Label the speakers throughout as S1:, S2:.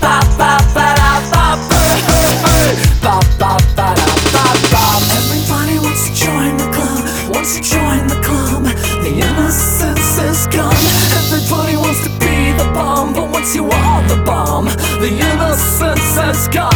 S1: ba ba ba ba ba da ba ba Everybody wants to join the club Wants to join the club. The innocence is gone. Everybody wants to be the bomb But once you are the bomb The innocence is gone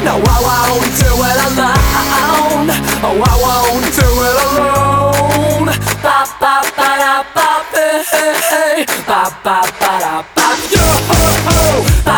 S1: alone No, I won't do it alone? Oh, I won't do it alone? Ba ba ba da ba ba Ba ba ba da ba. Yo Ba ba